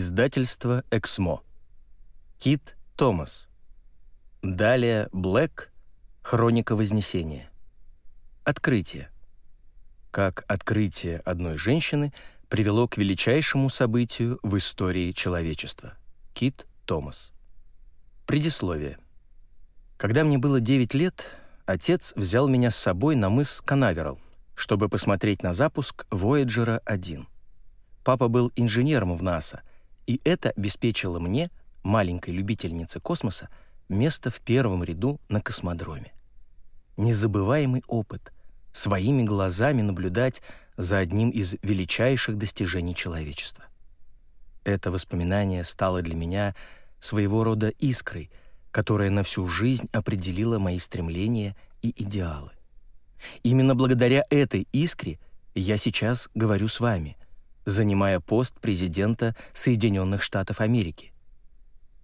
Издательство «Эксмо». Кит Томас. Далее Блэк. Хроника Вознесения. Открытие. Как открытие одной женщины привело к величайшему событию в истории человечества. Кит Томас. Предисловие. Когда мне было 9 лет, отец взял меня с собой на мыс Канаверал, чтобы посмотреть на запуск Voyager-1. Папа был инженером в НАСА, и это обеспечило мне, маленькой любительнице космоса, место в первом ряду на космодроме. Незабываемый опыт — своими глазами наблюдать за одним из величайших достижений человечества. Это воспоминание стало для меня своего рода искрой, которая на всю жизнь определила мои стремления и идеалы. Именно благодаря этой искре я сейчас говорю с вами, занимая пост президента Соединенных Штатов Америки.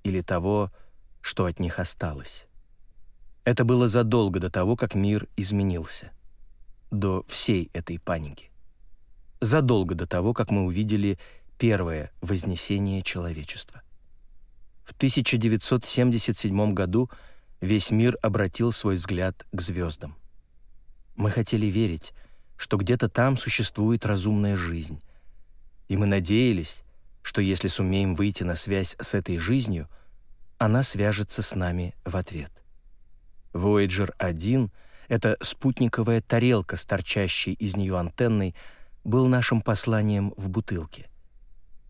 Или того, что от них осталось. Это было задолго до того, как мир изменился. До всей этой паники. Задолго до того, как мы увидели первое вознесение человечества. В 1977 году весь мир обратил свой взгляд к звездам. Мы хотели верить, что где-то там существует разумная жизнь, и мы надеялись, что если сумеем выйти на связь с этой жизнью, она свяжется с нами в ответ. Voyager-1 — это спутниковая тарелка с из нее антенной, был нашим посланием в бутылке.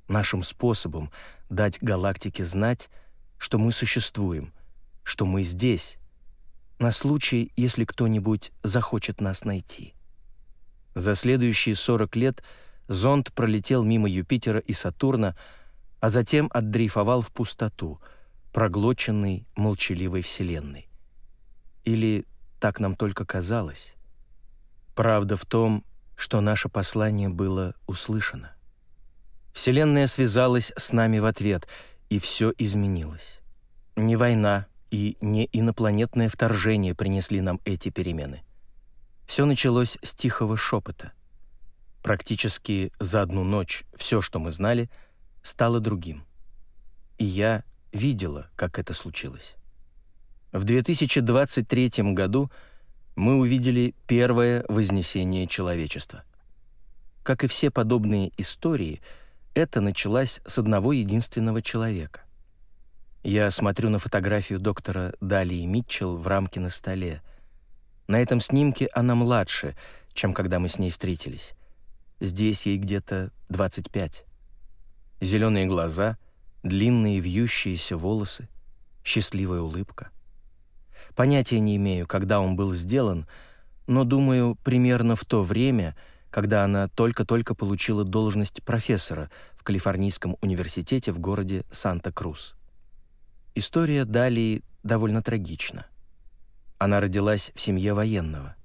Нашим способом дать галактике знать, что мы существуем, что мы здесь, на случай, если кто-нибудь захочет нас найти. За следующие 40 лет — зонд пролетел мимо Юпитера и Сатурна, а затем отдрейфовал в пустоту, проглоченный молчаливой Вселенной. Или так нам только казалось. Правда в том, что наше послание было услышано. Вселенная связалась с нами в ответ, и все изменилось. Не война и не инопланетное вторжение принесли нам эти перемены. Все началось с тихого шепота. Практически за одну ночь все, что мы знали, стало другим. И я видела, как это случилось. В 2023 году мы увидели первое вознесение человечества. Как и все подобные истории, это началось с одного единственного человека. Я смотрю на фотографию доктора Далии Митчелл в рамке на столе. На этом снимке она младше, чем когда мы с ней встретились. Здесь ей где-то 25. Зеленые глаза, длинные вьющиеся волосы, счастливая улыбка. Понятия не имею, когда он был сделан, но думаю, примерно в то время, когда она только-только получила должность профессора в Калифорнийском университете в городе Санта-Крус. История Далии довольно трагична. Она родилась в семье военного.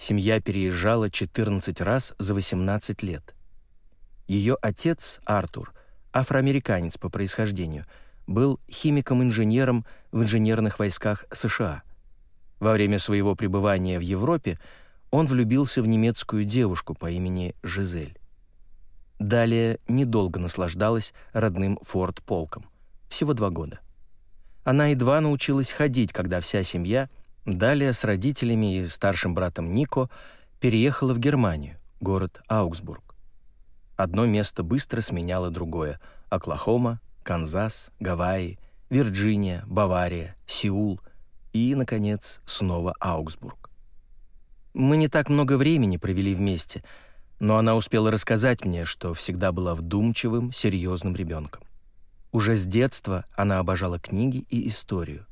Семья переезжала 14 раз за 18 лет. Ее отец, Артур, афроамериканец по происхождению, был химиком-инженером в инженерных войсках США. Во время своего пребывания в Европе он влюбился в немецкую девушку по имени Жизель. Далее недолго наслаждалась родным форт-полком. Всего два года. Она едва научилась ходить, когда вся семья Далее с родителями и старшим братом Нико переехала в Германию, город Аугсбург. Одно место быстро сменяло другое — Оклахома, Канзас, Гавайи, Вирджиния, Бавария, Сеул и, наконец, снова Аугсбург. Мы не так много времени провели вместе, но она успела рассказать мне, что всегда была вдумчивым, серьезным ребенком. Уже с детства она обожала книги и историю.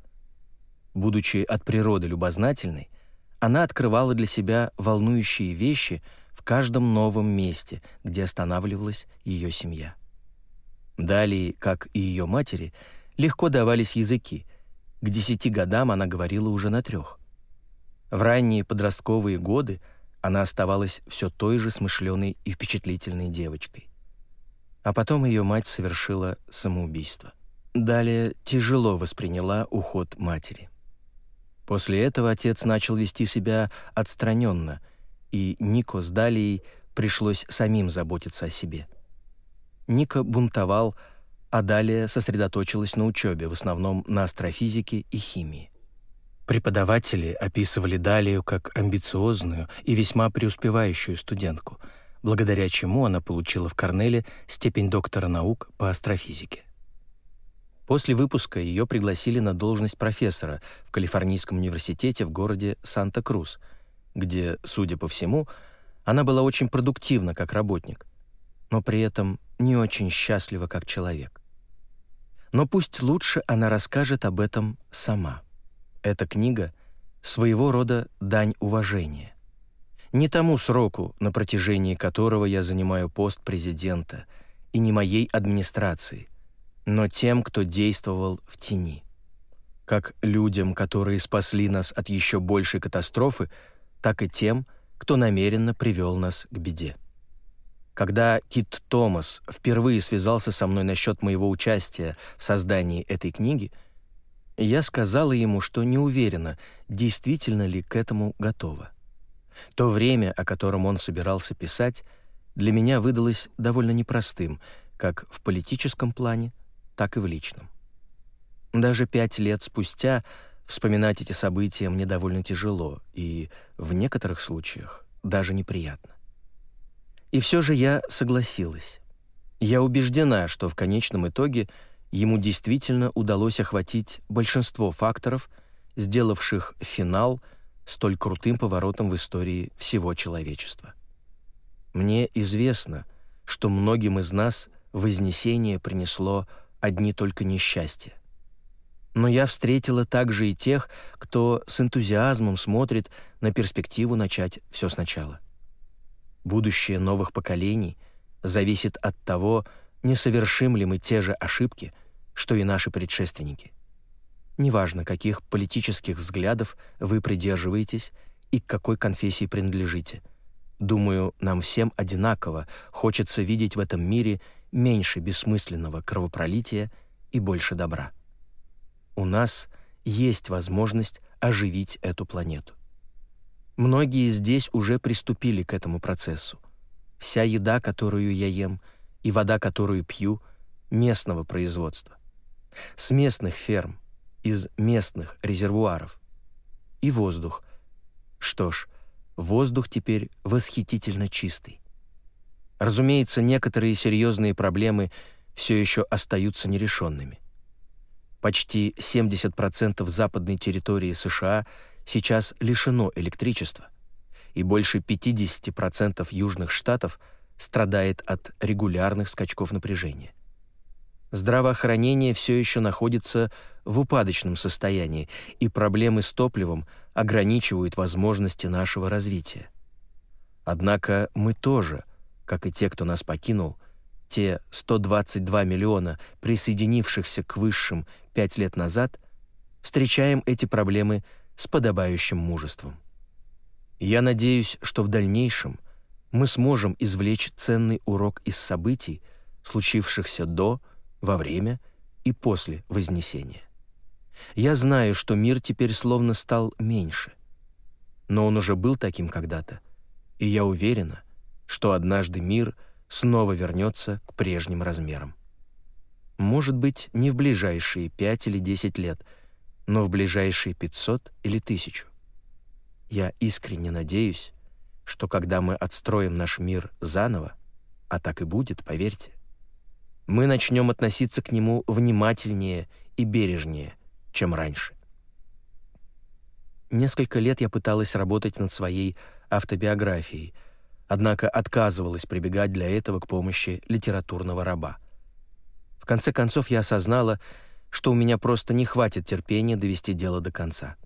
Будучи от природы любознательной, она открывала для себя волнующие вещи в каждом новом месте, где останавливалась ее семья. Далее, как и ее матери, легко давались языки. К десяти годам она говорила уже на трех. В ранние подростковые годы она оставалась все той же смышленой и впечатлительной девочкой. А потом ее мать совершила самоубийство. Далее тяжело восприняла уход матери. После этого отец начал вести себя отстраненно, и Нико с Далией пришлось самим заботиться о себе. Ника бунтовал, а далее сосредоточилась на учебе, в основном на астрофизике и химии. Преподаватели описывали Далию как амбициозную и весьма преуспевающую студентку, благодаря чему она получила в Корнеле степень доктора наук по астрофизике. После выпуска ее пригласили на должность профессора в Калифорнийском университете в городе Санта-Крус, где, судя по всему, она была очень продуктивна как работник, но при этом не очень счастлива как человек. Но пусть лучше она расскажет об этом сама. Эта книга — своего рода дань уважения. Не тому сроку, на протяжении которого я занимаю пост президента, и не моей администрации — но тем, кто действовал в тени. Как людям, которые спасли нас от еще большей катастрофы, так и тем, кто намеренно привел нас к беде. Когда Кит Томас впервые связался со мной насчет моего участия в создании этой книги, я сказала ему, что не уверена, действительно ли к этому готова. То время, о котором он собирался писать, для меня выдалось довольно непростым, как в политическом плане, так и в личном. Даже пять лет спустя вспоминать эти события мне довольно тяжело и, в некоторых случаях, даже неприятно. И все же я согласилась. Я убеждена, что в конечном итоге ему действительно удалось охватить большинство факторов, сделавших финал столь крутым поворотом в истории всего человечества. Мне известно, что многим из нас Вознесение принесло одни только несчастья. Но я встретила также и тех, кто с энтузиазмом смотрит на перспективу начать все сначала. Будущее новых поколений зависит от того, не совершим ли мы те же ошибки, что и наши предшественники. Неважно, каких политических взглядов вы придерживаетесь и к какой конфессии принадлежите. Думаю, нам всем одинаково хочется видеть в этом мире – меньше бессмысленного кровопролития и больше добра. У нас есть возможность оживить эту планету. Многие здесь уже приступили к этому процессу. Вся еда, которую я ем, и вода, которую пью, местного производства. С местных ферм, из местных резервуаров. И воздух. Что ж, воздух теперь восхитительно чистый. Разумеется, некоторые серьезные проблемы все еще остаются нерешенными. Почти 70% западной территории США сейчас лишено электричества, и больше 50% южных штатов страдает от регулярных скачков напряжения. Здравоохранение все еще находится в упадочном состоянии, и проблемы с топливом ограничивают возможности нашего развития. Однако мы тоже как и те, кто нас покинул, те 122 миллиона, присоединившихся к высшим пять лет назад, встречаем эти проблемы с подобающим мужеством. Я надеюсь, что в дальнейшем мы сможем извлечь ценный урок из событий, случившихся до, во время и после Вознесения. Я знаю, что мир теперь словно стал меньше, но он уже был таким когда-то, и я уверена, что однажды мир снова вернется к прежним размерам. Может быть, не в ближайшие пять или десять лет, но в ближайшие пятьсот или тысячу. Я искренне надеюсь, что когда мы отстроим наш мир заново, а так и будет, поверьте, мы начнем относиться к нему внимательнее и бережнее, чем раньше. Несколько лет я пыталась работать над своей автобиографией — однако отказывалась прибегать для этого к помощи литературного раба. В конце концов я осознала, что у меня просто не хватит терпения довести дело до конца.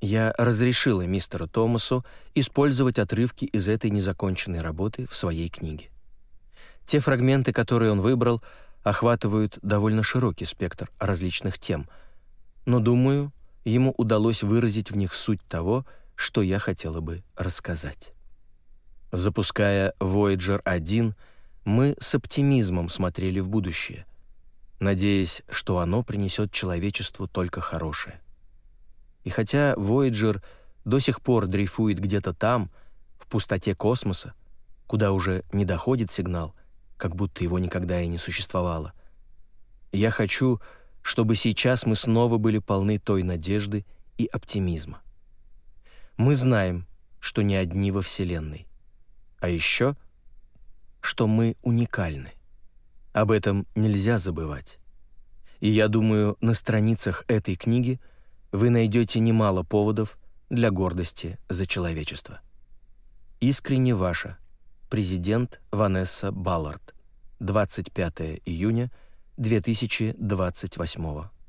Я разрешила мистеру Томасу использовать отрывки из этой незаконченной работы в своей книге. Те фрагменты, которые он выбрал, охватывают довольно широкий спектр различных тем, но, думаю, ему удалось выразить в них суть того, что я хотела бы рассказать. Запуская Voyager 1, мы с оптимизмом смотрели в будущее, надеясь, что оно принесет человечеству только хорошее. И хотя Voyager до сих пор дрейфует где-то там, в пустоте космоса, куда уже не доходит сигнал, как будто его никогда и не существовало, Я хочу, чтобы сейчас мы снова были полны той надежды и оптимизма. Мы знаем, что не одни во Вселенной. А еще, что мы уникальны. Об этом нельзя забывать. И я думаю, на страницах этой книги вы найдете немало поводов для гордости за человечество. Искренне ваша, президент Ванесса Баллард, 25 июня 2028